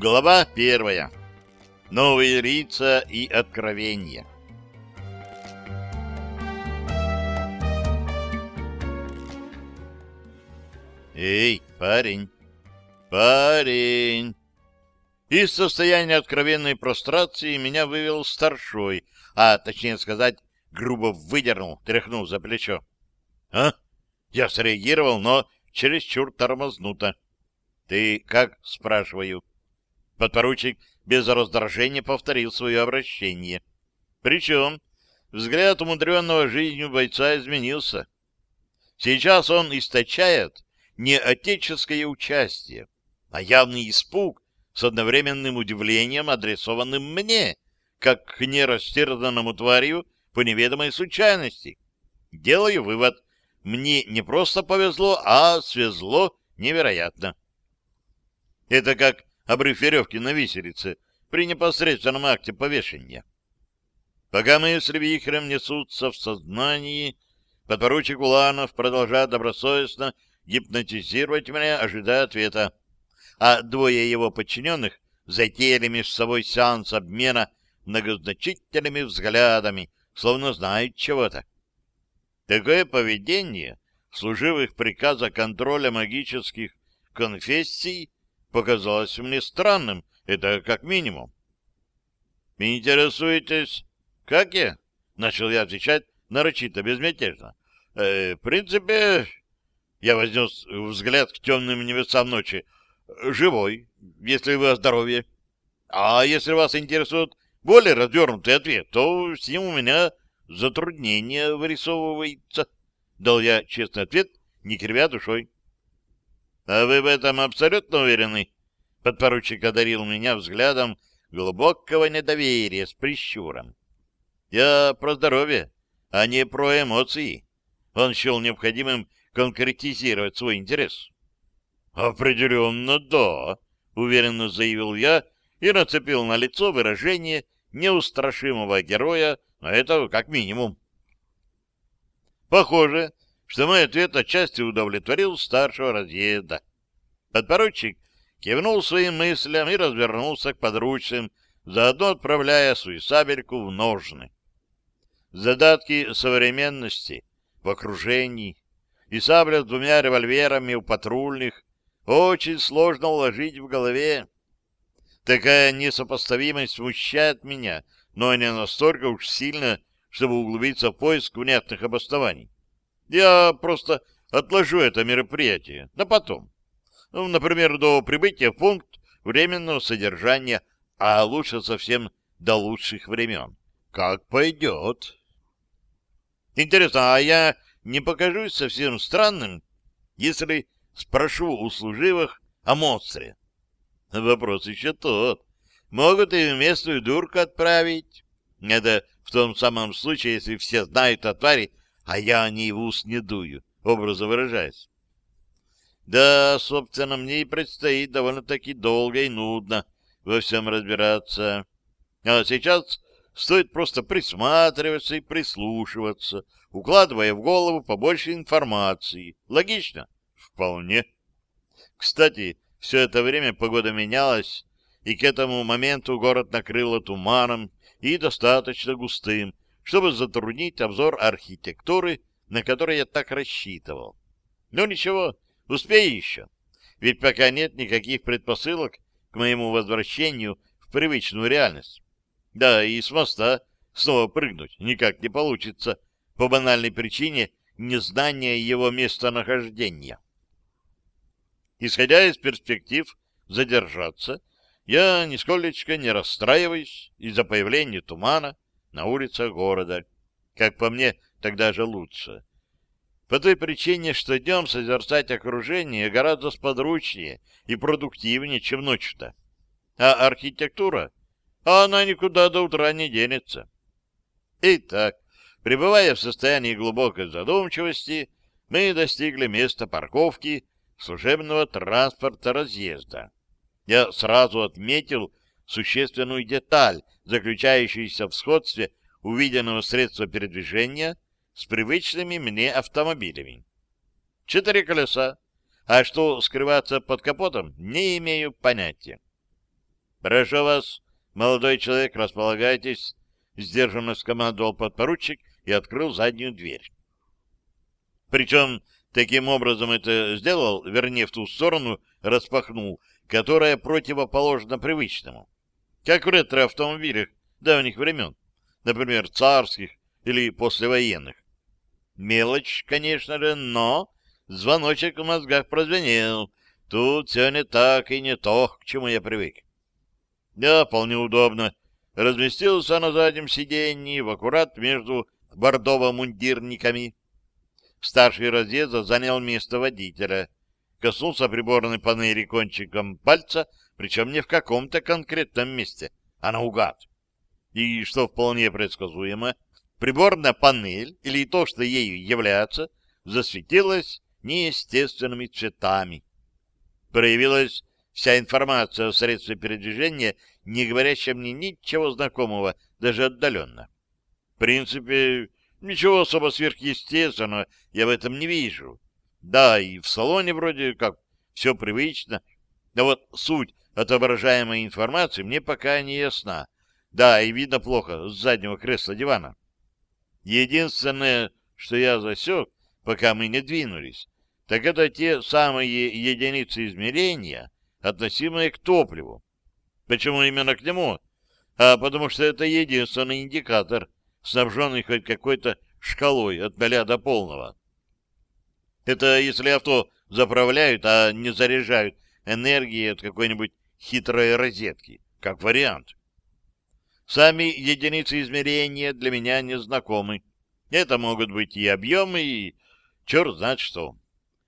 Глава первая. Новые лица и откровения. Эй, парень! Парень! Из состояния откровенной прострации меня вывел старшой, а, точнее сказать, грубо выдернул, тряхнул за плечо. — А? Я среагировал, но чересчур тормознуто. — Ты как? — спрашиваю. Подпоручик без раздражения повторил свое обращение. Причем взгляд умудренного жизнью бойца изменился. Сейчас он источает не отеческое участие, а явный испуг с одновременным удивлением, адресованным мне, как к нерастерзанному тварью по неведомой случайности. Делаю вывод. Мне не просто повезло, а свезло невероятно. Это как обрыв веревки на виселице при непосредственном акте повешения. Пока мы с несутся в сознании, подпоручик Уланов продолжает добросовестно гипнотизировать меня, ожидая ответа. А двое его подчиненных затеяли между собой сеанс обмена многозначительными взглядами, словно знают чего-то. Такое поведение служивых приказа контроля магических конфессий показалось мне странным, это как минимум. «Интересуетесь, как я?» — начал я отвечать нарочито, безмятежно. «Э, «В принципе...» — я вознес взгляд к темным небесам ночи. «Живой, если вы о здоровье. А если вас интересует более развернутый ответ, то с ним у меня затруднение вырисовывается». Дал я честный ответ, не кривя душой. А вы в этом абсолютно уверены? Подпоручик одарил меня взглядом глубокого недоверия с прищуром. Я про здоровье, а не про эмоции. Он счел необходимым конкретизировать свой интерес. «Определенно, да», — уверенно заявил я и нацепил на лицо выражение неустрашимого героя, но это как минимум. Похоже, что мой ответ отчасти удовлетворил старшего разъезда. Подпоручик кивнул своим мыслям и развернулся к подручным, заодно отправляя свою сабельку в ножны. Задатки современности в окружении и сабля с двумя револьверами у патрульных очень сложно уложить в голове. Такая несопоставимость смущает меня, но не настолько уж сильно, чтобы углубиться в поиск внятных обоснований. Я просто отложу это мероприятие на потом. Ну, например, до прибытия в пункт временного содержания, а лучше совсем до лучших времен. Как пойдет. Интересно, а я не покажусь совсем странным, если спрошу у служивых о монстре? Вопрос еще тот. Могут и местную дурку отправить. Это в том самом случае, если все знают о твари, а я ней в ус не дую, образно выражаясь. Да, собственно, мне и предстоит довольно-таки долго и нудно во всем разбираться. А сейчас стоит просто присматриваться и прислушиваться, укладывая в голову побольше информации. Логично? Вполне. Кстати, все это время погода менялась, и к этому моменту город накрыло туманом и достаточно густым, чтобы затруднить обзор архитектуры, на который я так рассчитывал. Но ничего, успею еще. Ведь пока нет никаких предпосылок к моему возвращению в привычную реальность. Да, и с моста снова прыгнуть никак не получится по банальной причине незнания его местонахождения. Исходя из перспектив задержаться, я нисколечко не расстраиваюсь из-за появления тумана, на улицах города. Как по мне, тогда же лучше. По той причине, что днем созерцать окружение гораздо сподручнее и продуктивнее, чем ночью-то. А архитектура? А она никуда до утра не денется. Итак, пребывая в состоянии глубокой задумчивости, мы достигли места парковки служебного транспорта разъезда. Я сразу отметил существенную деталь, заключающуюся в сходстве увиденного средства передвижения с привычными мне автомобилями. Четыре колеса, а что скрываться под капотом, не имею понятия. Прошу вас, молодой человек, располагайтесь, — сдержанно скомандовал подпоручик и открыл заднюю дверь. Причем таким образом это сделал, вернее, в ту сторону распахнул, которая противоположна привычному. Как в ретро-автомобилях давних времен, например, царских или послевоенных. Мелочь, конечно же, но звоночек в мозгах прозвенел. Тут все не так и не то, к чему я привык. Да, вполне удобно. Разместился на заднем сиденье в аккурат между бордово-мундирниками. Старший разъезда занял место водителя. Коснулся приборной панели кончиком пальца, причем не в каком-то конкретном месте, а наугад. И, что вполне предсказуемо, приборная панель, или то, что ею является, засветилась неестественными цветами. Проявилась вся информация о средстве передвижения, не говорящая мне ничего знакомого, даже отдаленно. В принципе, ничего особо сверхъестественного я в этом не вижу. Да, и в салоне вроде как все привычно, но вот суть отображаемой информации мне пока не ясна. Да, и видно плохо с заднего кресла дивана. Единственное, что я засек, пока мы не двинулись, так это те самые единицы измерения, относимые к топливу. Почему именно к нему? А потому что это единственный индикатор, снабженный хоть какой-то шкалой от ноля до полного. Это если авто заправляют, а не заряжают энергией от какой-нибудь хитрой розетки, как вариант. Сами единицы измерения для меня не знакомы. Это могут быть и объемы, и черт знает что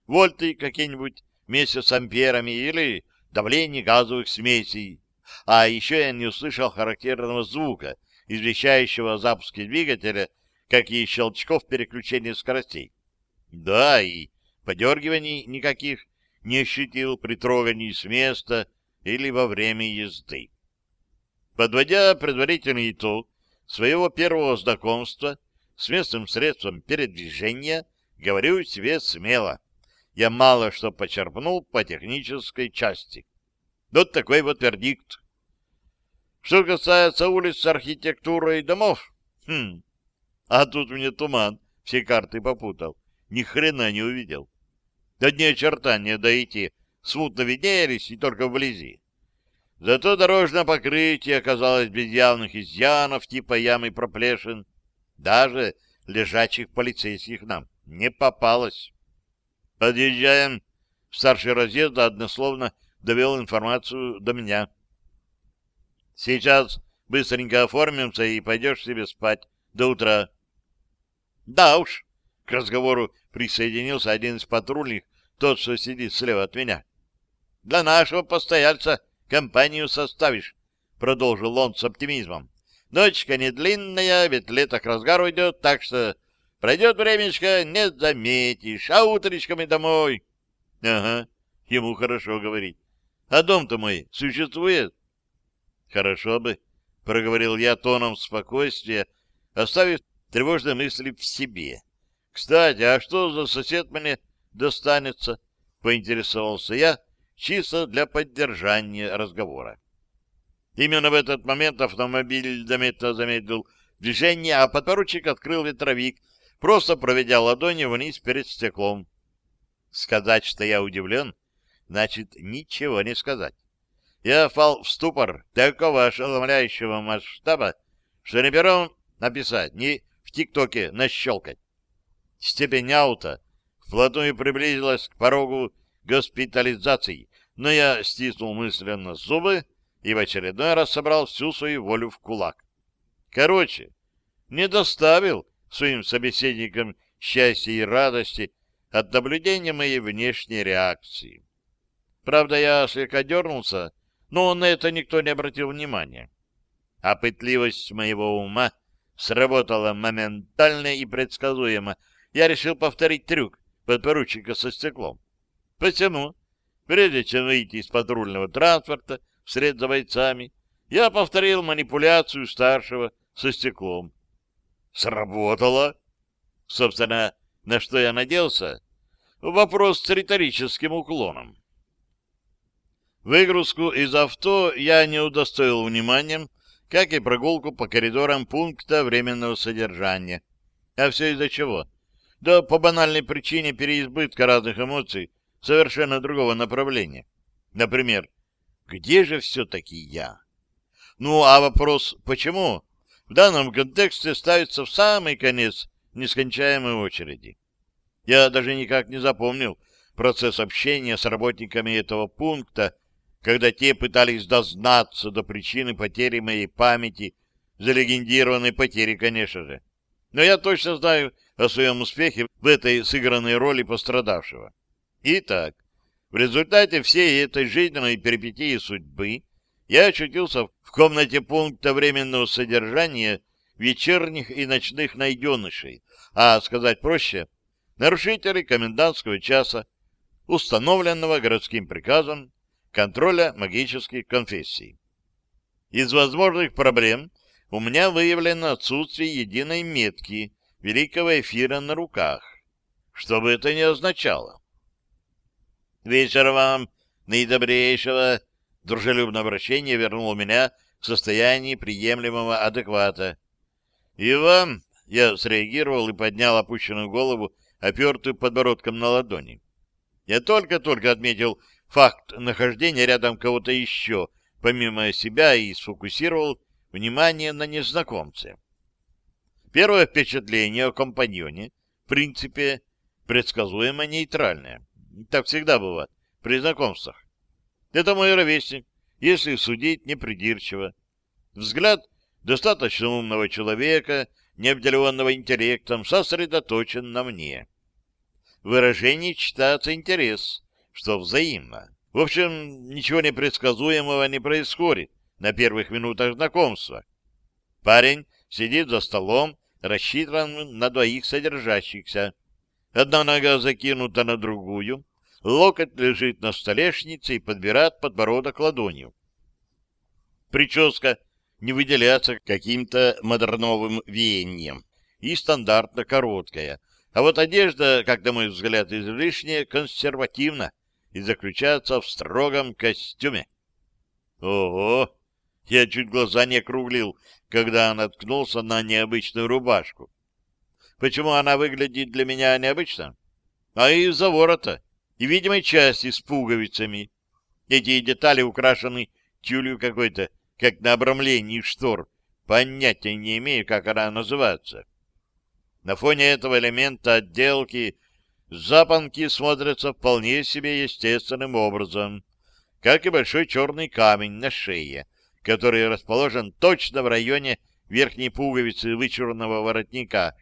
вольты какие-нибудь вместе с амперами или давление газовых смесей. А еще я не услышал характерного звука, извещающего о запуске двигателя, как и щелчков переключения скоростей. Да, и подергиваний никаких не ощутил при трогании с места или во время езды. Подводя предварительный итог своего первого знакомства с местным средством передвижения, говорю себе смело — я мало что почерпнул по технической части. Вот такой вот вердикт. Что касается улиц, архитектуры и домов, хм, а тут мне туман, все карты попутал, ни хрена не увидел. Одни очертания дойти смутно виднелись и только вблизи. Зато дорожное покрытие оказалось без явных изъянов типа ям и проплешин. Даже лежачих полицейских нам не попалось. Подъезжаем. Старший разъезда однословно довел информацию до меня. Сейчас быстренько оформимся и пойдешь себе спать до утра. Да уж. К разговору присоединился один из патрульных, тот, что сидит слева от меня. Для нашего постояльца компанию составишь, продолжил он с оптимизмом. Ночка не длинная, ведь лето к разгару идет, так что Пройдет времечко, не заметишь, а утречком и домой. Ага, ему хорошо говорить. А дом-то мой существует? Хорошо бы, проговорил я тоном спокойствия, оставив тревожные мысли в себе. Кстати, а что за сосед мне достанется? Поинтересовался я, чисто для поддержания разговора. Именно в этот момент автомобиль заметно замедлил движение, а подпоручик открыл ветровик, просто проведя ладони вниз перед стеклом. Сказать, что я удивлен, значит ничего не сказать. Я впал в ступор такого ошеломляющего масштаба, что не беру написать, ни в ТикТоке нащелкать. Степень аута вплотную приблизилась к порогу госпитализации, но я стиснул мысленно зубы и в очередной раз собрал всю свою волю в кулак. Короче, не доставил своим собеседникам счастья и радости от наблюдения моей внешней реакции. Правда, я слегка дернулся, но на это никто не обратил внимания. А пытливость моего ума сработала моментально и предсказуемо. Я решил повторить трюк подпоручика со стеклом. Посему, прежде чем выйти из патрульного транспорта вслед за бойцами, я повторил манипуляцию старшего со стеклом. Сработало. Собственно, на что я надеялся? Вопрос с риторическим уклоном. Выгрузку из авто я не удостоил вниманием, как и прогулку по коридорам пункта временного содержания. А все из-за чего? Да по банальной причине переизбытка разных эмоций совершенно другого направления. Например, где же все-таки я? Ну, а вопрос «почему?» в данном контексте ставится в самый конец нескончаемой очереди. Я даже никак не запомнил процесс общения с работниками этого пункта, когда те пытались дознаться до причины потери моей памяти, залегендированной потери, конечно же. Но я точно знаю о своем успехе в этой сыгранной роли пострадавшего. Итак, в результате всей этой жизненной перипетии судьбы я очутился в комнате пункта временного содержания вечерних и ночных найденышей, а, сказать проще, нарушителей комендантского часа, установленного городским приказом контроля магических конфессий. Из возможных проблем у меня выявлено отсутствие единой метки великого эфира на руках, что бы это ни означало. «Вечер вам, наидобрейшего!» Дружелюбное обращение вернуло меня в состоянии приемлемого адеквата. «И вам...» — я среагировал и поднял опущенную голову, опертую подбородком на ладони. Я только-только отметил факт нахождения рядом кого-то еще, помимо себя, и сфокусировал внимание на незнакомце. Первое впечатление о компаньоне, в принципе, предсказуемо нейтральное. Так всегда бывает при знакомствах. Это мой ровесник, если судить непридирчиво. Взгляд достаточно умного человека, не обделенного интеллектом, сосредоточен на мне. В выражении читается интерес, что взаимно. В общем, ничего непредсказуемого не происходит на первых минутах знакомства. Парень сидит за столом, рассчитанным на двоих содержащихся. Одна нога закинута на другую, локоть лежит на столешнице и подбирает подбородок ладонью. Прическа не выделяется каким-то модерновым веянием и стандартно короткая, а вот одежда, как на мой взгляд, излишне консервативна и заключается в строгом костюме. Ого! Я чуть глаза не округлил, когда наткнулся на необычную рубашку. Почему она выглядит для меня необычно? А из-за ворота и видимой части с пуговицами. Эти детали украшены тюлью какой-то, как на обрамлении штор. Понятия не имею, как она называется. На фоне этого элемента отделки запонки смотрятся вполне себе естественным образом, как и большой черный камень на шее, который расположен точно в районе верхней пуговицы вычурного воротника.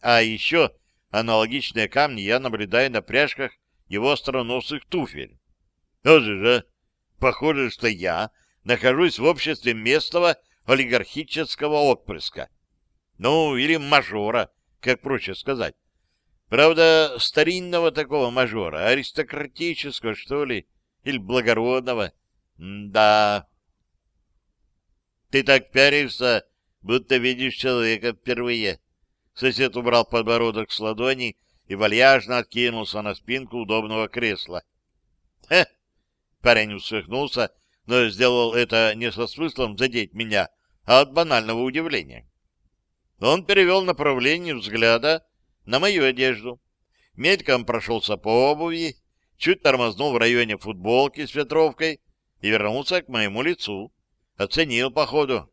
А еще аналогичные камни я наблюдаю на пряжках его остроносых туфель. Вот же, похоже, что я нахожусь в обществе местного олигархического отпрыска. Ну, или мажора, как проще сказать. Правда, старинного такого мажора, аристократического, что ли, или благородного. М да. Ты так пяришься, будто видишь человека впервые. Сосед убрал подбородок с ладони и вальяжно откинулся на спинку удобного кресла. «Хе!» Парень усмехнулся, но сделал это не со смыслом задеть меня, а от банального удивления. Он перевел направление взгляда на мою одежду. Мельком прошелся по обуви, чуть тормознул в районе футболки с ветровкой и вернулся к моему лицу. Оценил походу.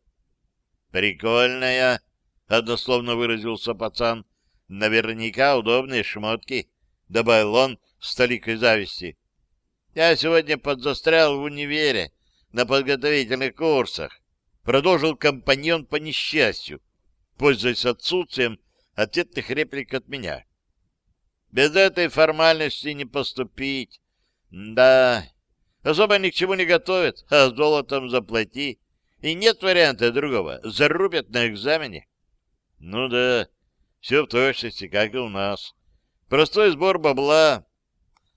«Прикольная», — однословно выразился пацан. «Наверняка удобные шмотки», — добавил он с толикой зависти. «Я сегодня подзастрял в универе на подготовительных курсах», — продолжил компаньон по несчастью, пользуясь отсутствием ответных реплик от меня. Без этой формальности не поступить. Да, особо ни к чему не готовят, а золотом заплати. И нет варианта другого. Зарубят на экзамене. Ну да, все в точности, как и у нас. Простой сбор бабла,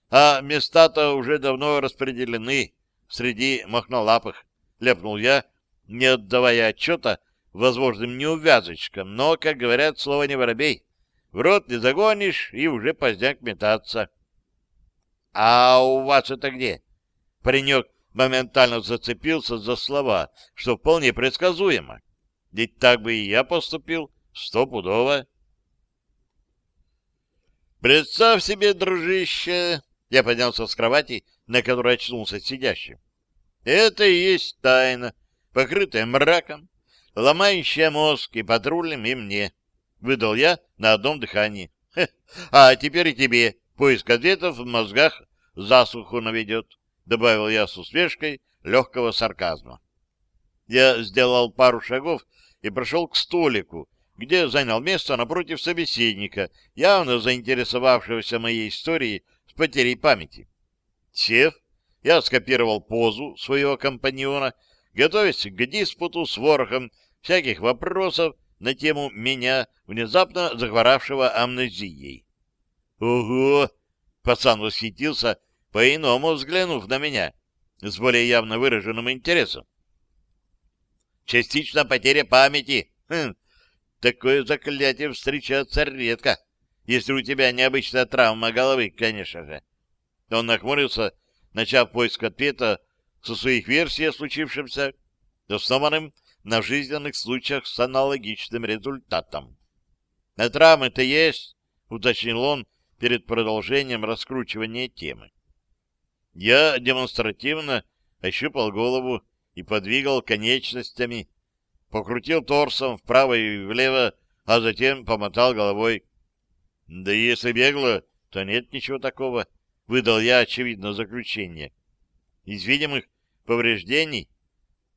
а места-то уже давно распределены среди махнолапых, ляпнул я, не отдавая отчета возможным неувязочкам, но, как говорят, слово не воробей. В рот не загонишь, и уже поздняк метаться. — А у вас это где? Паренек моментально зацепился за слова, что вполне предсказуемо. Ведь так бы и я поступил стопудово. Представь себе, дружище, я поднялся с кровати, на которой очнулся сидящим. Это и есть тайна, покрытая мраком, ломающая мозг и патрульным, и мне. Выдал я на одном дыхании. А теперь и тебе поиск ответов в мозгах засуху наведет, добавил я с усмешкой легкого сарказма. Я сделал пару шагов и прошел к столику, где занял место напротив собеседника, явно заинтересовавшегося моей историей с потерей памяти. Сев, я скопировал позу своего компаньона, готовясь к диспуту с ворохом всяких вопросов на тему меня, внезапно захворавшего амнезией. «Ого!» — пацан восхитился, по-иному взглянув на меня, с более явно выраженным интересом. «Частично потеря памяти. Хм, такое заклятие встречается редко, если у тебя необычная травма головы, конечно же». Он нахмурился, начав поиск ответа со своих версий о случившемся, основанным на жизненных случаях с аналогичным результатом. — А травмы-то есть? — уточнил он перед продолжением раскручивания темы. Я демонстративно ощупал голову и подвигал конечностями, покрутил торсом вправо и влево, а затем помотал головой. Да если бегло, то нет ничего такого, — выдал я очевидное заключение. Из видимых повреждений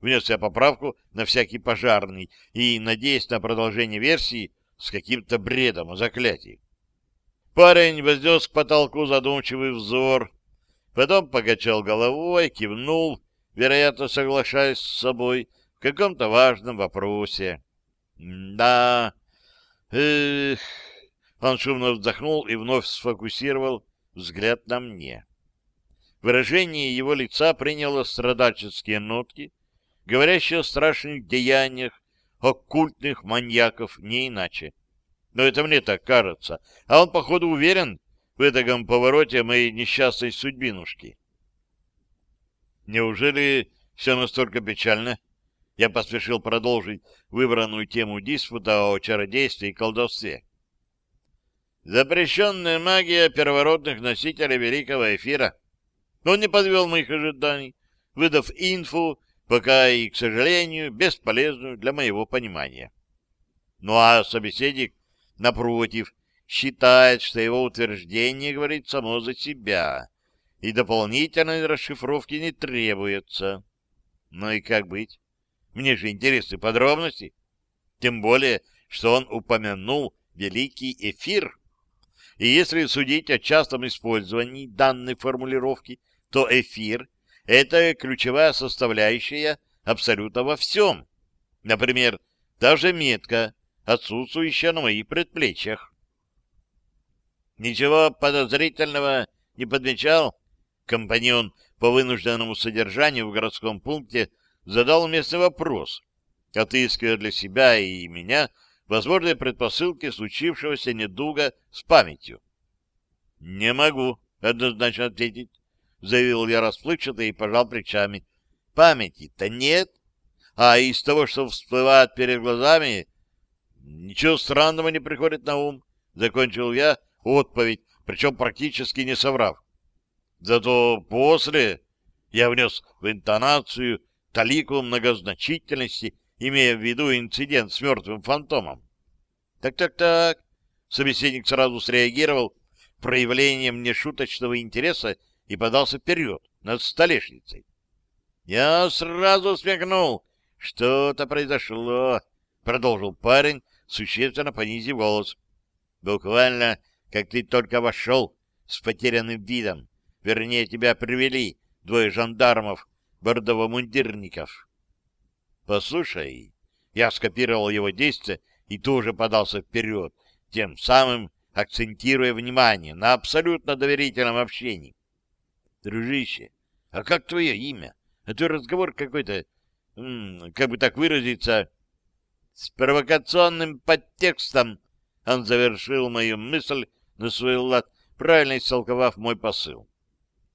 внес я поправку на всякий пожарный и, надеясь на продолжение версии, с каким-то бредом о заклятии. Парень вознес к потолку задумчивый взор, потом покачал головой, кивнул, вероятно, соглашаясь с собой в каком-то важном вопросе. «Да, эх...» Он шумно вздохнул и вновь сфокусировал взгляд на мне. Выражение его лица приняло страдальческие нотки, говорящие о страшных деяниях оккультных маньяков, не иначе. Но это мне так кажется, а он, походу, уверен в этом повороте моей несчастной судьбинушки. Неужели все настолько печально? Я поспешил продолжить выбранную тему диспута о чародействе и колдовстве. Запрещенная магия первородных носителей великого эфира. Он не подвел моих ожиданий, выдав инфу, пока и, к сожалению, бесполезную для моего понимания. Ну а собеседник, напротив, считает, что его утверждение говорит само за себя, и дополнительной расшифровки не требуется. Ну и как быть? Мне же интересны подробности. Тем более, что он упомянул великий эфир. И если судить о частом использовании данной формулировки, то эфир — это ключевая составляющая абсолютно во всем. Например, та же метка, отсутствующая на моих предплечьях. Ничего подозрительного не подмечал? Компаньон по вынужденному содержанию в городском пункте задал местный вопрос, отыскивая для себя и меня возможные предпосылки случившегося недуга с памятью. — Не могу однозначно ответить, — заявил я расплывчато и пожал плечами. — Памяти-то нет, а из того, что всплывает перед глазами, ничего странного не приходит на ум, — закончил я отповедь, причем практически не соврав. Зато после я внес в интонацию талику многозначительности имея в виду инцидент с мертвым фантомом. Так-так-так. Собеседник сразу среагировал проявлением нешуточного интереса и подался вперед над столешницей. Я сразу смекнул. Что-то произошло, продолжил парень, существенно понизив голос. Буквально, как ты только вошел с потерянным видом, вернее, тебя привели двое жандармов, бордово-мундирников. Послушай, я скопировал его действия и тоже подался вперед, тем самым акцентируя внимание на абсолютно доверительном общении. Дружище, а как твое имя? А то разговор какой-то, как бы так выразиться, с провокационным подтекстом. Он завершил мою мысль на свой лад, правильно истолковав мой посыл.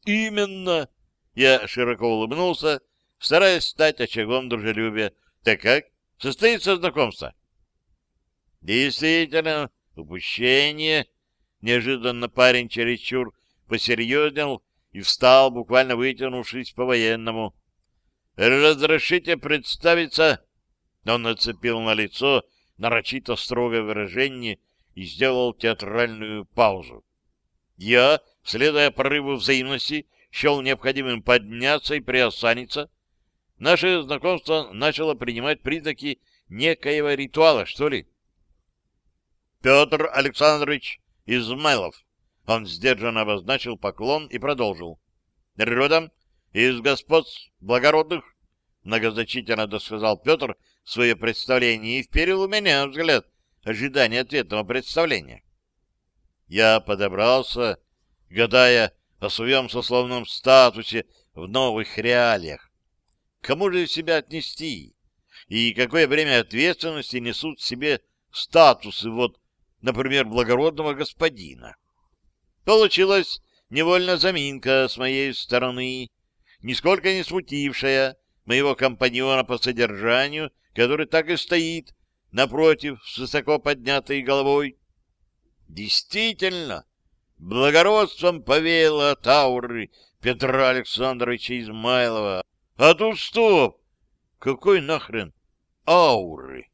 Именно. Я широко улыбнулся, стараясь стать очагом дружелюбия. Так как? Состоится знакомство? Действительно, упущение. Неожиданно парень чересчур посерьезнел и встал, буквально вытянувшись по-военному. «Разрешите представиться?» Он нацепил на лицо нарочито строгое выражение и сделал театральную паузу. Я, следуя порыву взаимности, счел необходимым подняться и приосаниться. Наше знакомство начало принимать признаки некоего ритуала, что ли. Петр Александрович Измайлов. Он сдержанно обозначил поклон и продолжил. Родом из господ благородных, многозначительно досказал Петр свое представление и вперил у меня взгляд ожидания ответного представления. Я подобрался, гадая о своем сословном статусе в новых реалиях. Кому же себя отнести? И какое время ответственности несут себе статусы, вот, например, благородного господина? Получилась невольно заминка с моей стороны, нисколько не смутившая моего компаньона по содержанию, который так и стоит напротив с высоко поднятой головой. Действительно, благородством повеяло от ауры Петра Александровича Измайлова. А тут стоп! Какой нахрен ауры?